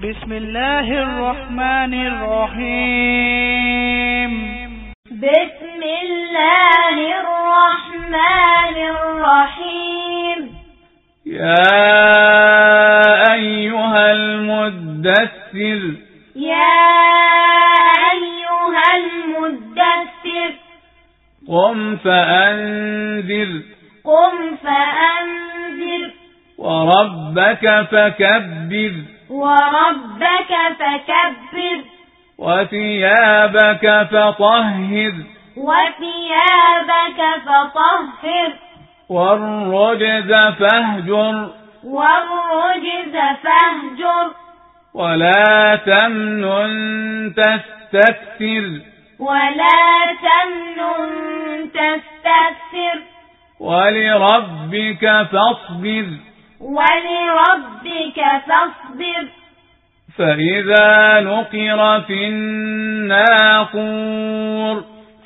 بسم الله الرحمن الرحيم. بسم الله الرحمن الرحيم. يا أيها المدثر. يا أيها المدثر. قم فأنذر. قم فأنذر. وربك فكبر. وربك فكبر. وثيابك فطهر. وثيابك فطهر. والرجز فاهجر. والرجز فاهجر. ولا تمنن تستكثر. ولا تمنن تستكثر. ولربك فاصبر. ولربك فاصبر. فإذا نقر في الناقور.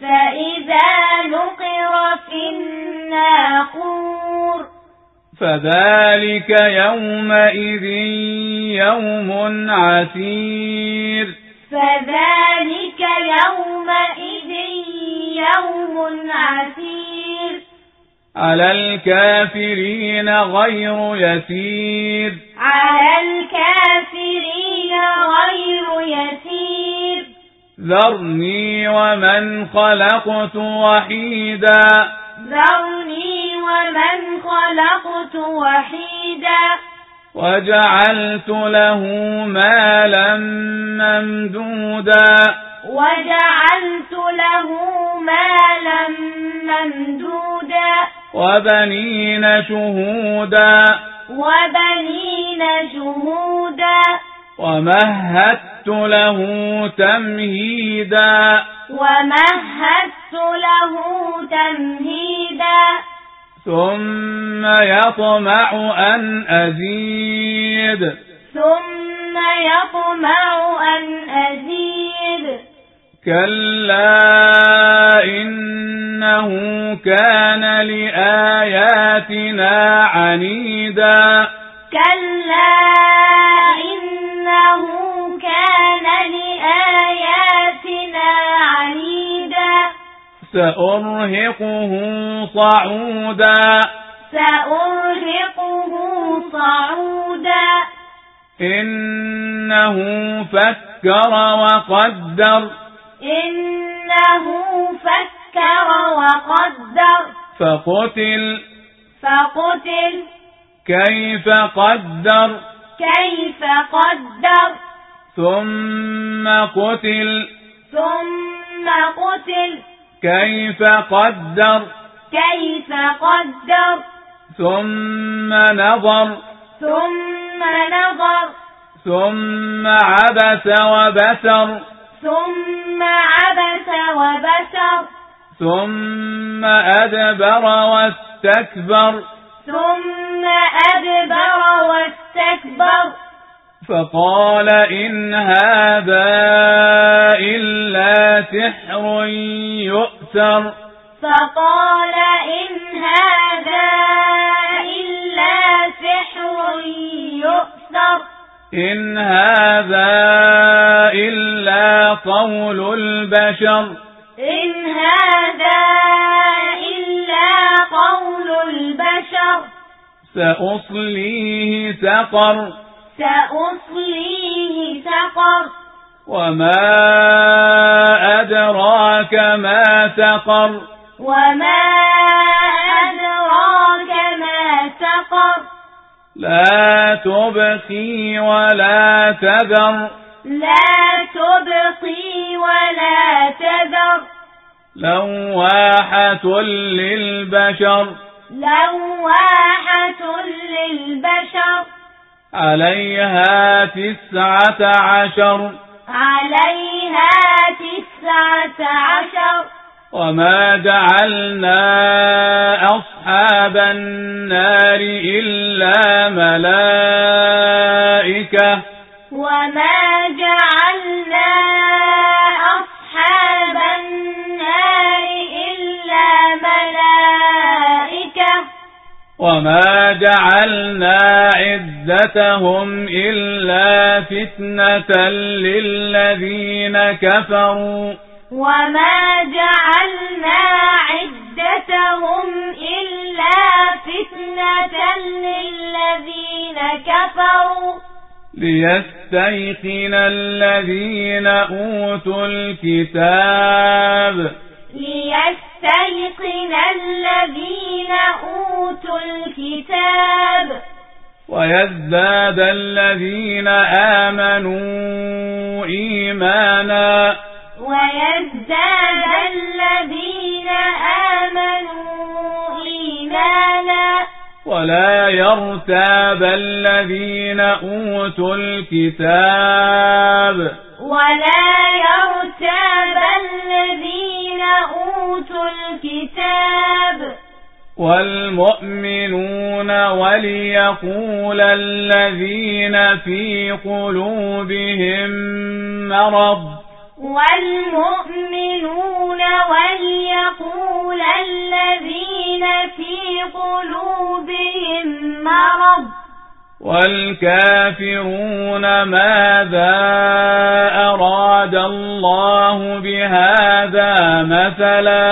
فإذا نقر في الناقور. فذلك يومئذ يوم عسير. فذلك يومئذ يوم عسير. على الكافرين غير يسير. على الكافرين غير يسير. ذرني ومن خلقت وحيدا. ذرني ومن خلقت وحيدا. وجعلت له مالا ممدودا. وجعلت له مالا ممدودا. وبنين شهودا. وبنين شهودا. ومهدت له تمهيدا. ومهدت له تمهيدا. ثم يطمع أن أزيد. ثم يطمع أن أزيد. كلا إنه كان لآياتنا عنيدا. كلا إنه كان لآياتنا عنيدا. سأرهقه صعودا. سأرهقه صعودا. إنه فكر وقدر. إنه فكر وقدر. فقتل. فقتل. كيف قدر. كيف قدر. ثم قتل. ثم قتل. كيف قدر. كيف قدر. ثم نظر. ثم نظر. ثم عبس وبسر. ثم عبس وبسر. ثم أدبر واستكبر. ثم أدبر واستكبر. فقال إن هذا إلا سحر يؤثر. فقال إن هذا إلا سحر يؤثر. إن هذا إلا قول البشر. سأصليه سقر. سأصليه سقر. وما أدراك ما سقر. وما أدراك ما سقر. لا تبقي ولا تذر. لا تبقي ولا تذر. لواحة للبشر. لواحة للبشر. عليها تسعة عشر. عليها تسعة عشر. وما جعلنا أصحاب وما جعلنا عدتهم إلا فتنة للذين كفروا. وما جعلنا عدتهم إلا فتنة للذين كفروا. ليستيقن الذين أوتوا الكتاب. ليستيقن الذين الكتاب ويزداد الذين آمنوا إيمانا. ويزداد الذين آمنوا إيمانا. ولا يرتاب الذين أوتوا الكتاب. ولا يرتاب الذين أوتوا الكتاب. وليقول الذين في قلوبهم مرض والمؤمنون وليقول الذين في قلوبهم مرض والكافرون ماذا أراد الله بهذا مثلا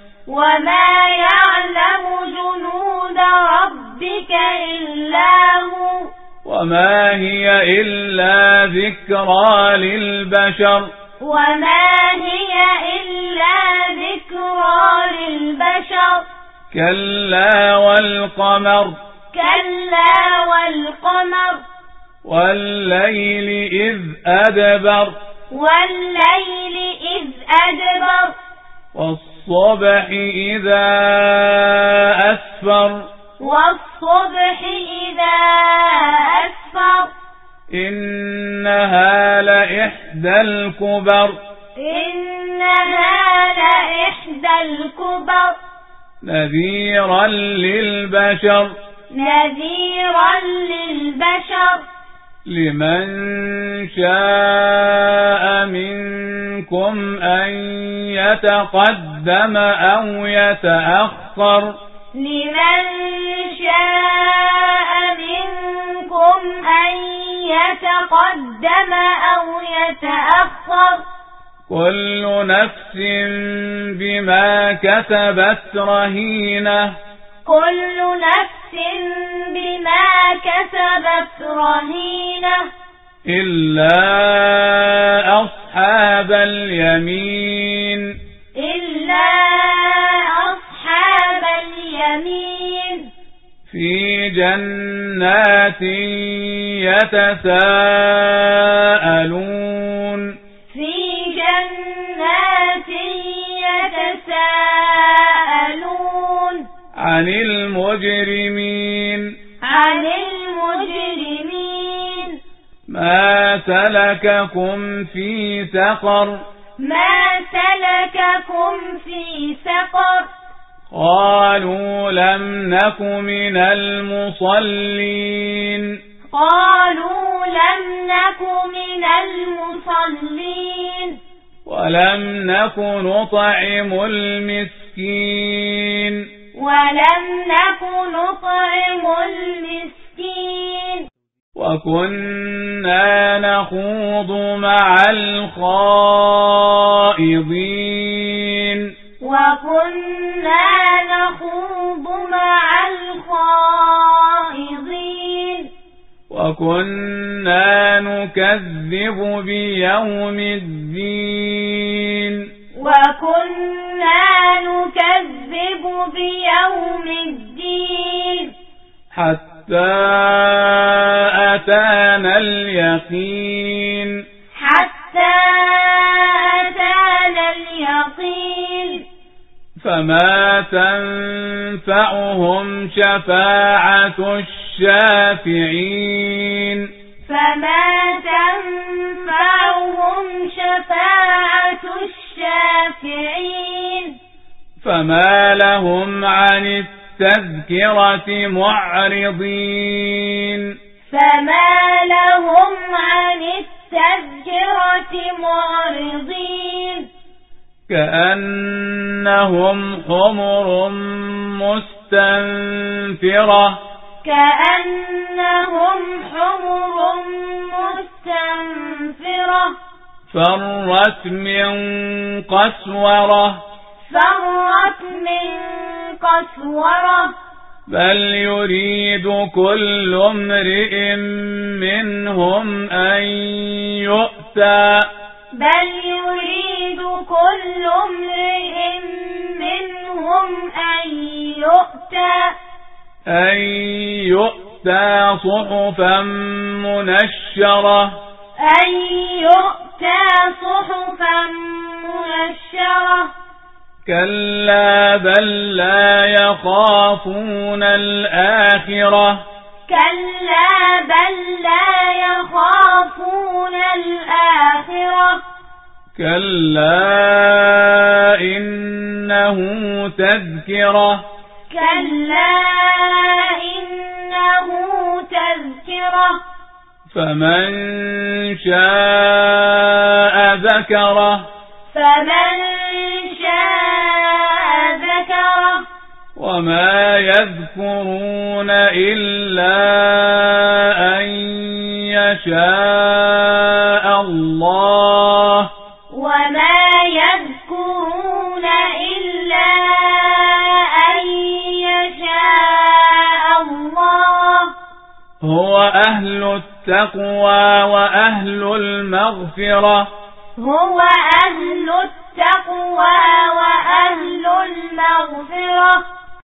وما يعلم جنود ربك إلا هو وما هي إلا ذكرى للبشر وما هي إلا ذكرى للبشر كلا والقمر كلا والقمر والليل إذ أدبر والليل إذ أدبر والصبح إذا أسفر. والصبح إذا أسفر. إنها لإحدى الكبر. إنها لإحدى الكبر. نذيرا للبشر. نذيرا للبشر. لمن شاء منكم أن يتقدم أو يتأخر. لمن شاء منكم أن يتقدم أو يتأخر. كل نفس بما كسبت رهينة. كل نفس بما كسبت رهينة إلا أصحاب اليمين إلا أصحاب اليمين في جنات يتساءلون في جنات يتساءلون عن المجرمين. عن المجرمين. ما سلككم في سقر. ما سلككم في سقر. قالوا لم نك من المصلين. قالوا لم نك من المصلين. ولم نك نطعم المسكين. ولم نك نطعم المسكين. وكنا نخوض مع الخائضين. وكنا نخوض مع الخائضين. وكنا نكذب بيوم الدين. وكنا نكذب بيوم الدين. حتى أتانا اليقين. حتى أتانا اليقين. فما تنفعهم شفاعة الشافعين. فما تنفعهم شفاعة الشافعين فما لهم عن التذكرة معرضين. فما لهم عن التذكرة معرضين. كأنهم حمر مستنفرة. كأنهم حمر مستنفرة. فرت من قسورة. فرت من قسورة. بل يريد كل امرئ منهم أن يؤتى. بل يريد كل امرئ منهم أن يؤتى. أن يؤتى صحفا منشرة. أن يؤتى صحفا منشرة كلا بل لا يخافون الآخرة. كلا بل لا يخافون الآخرة. كلا إنه تذكرة. كلا إنه تذكرة. فمن شاء ذكره. فمن شاء ذكره. وما يذكرون إلا أن يشاء الله. وما يذكرون إلا أن يشاء الله. هو أهل التقوى وأهل المغفرة. هو أهل التقوى.